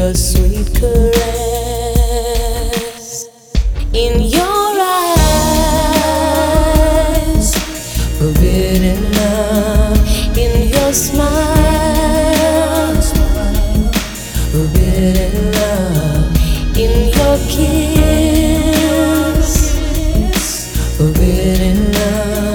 your sweet caress in your eyes, forbidden love in your smile. Forbidden love in your kiss. Forbidden love.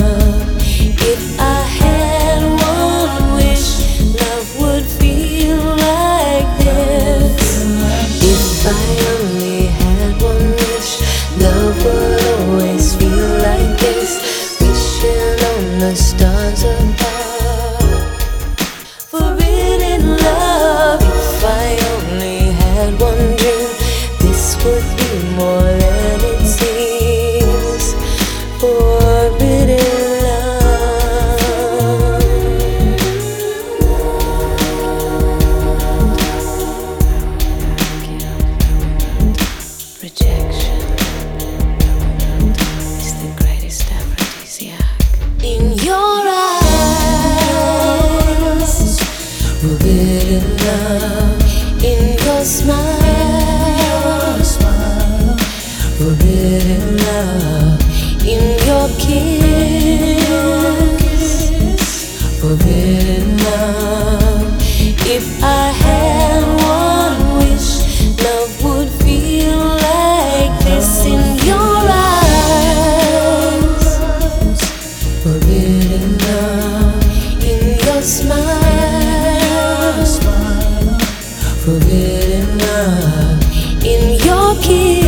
in your eyes. We're in love in your smile. We're in love in your kiss. We're keep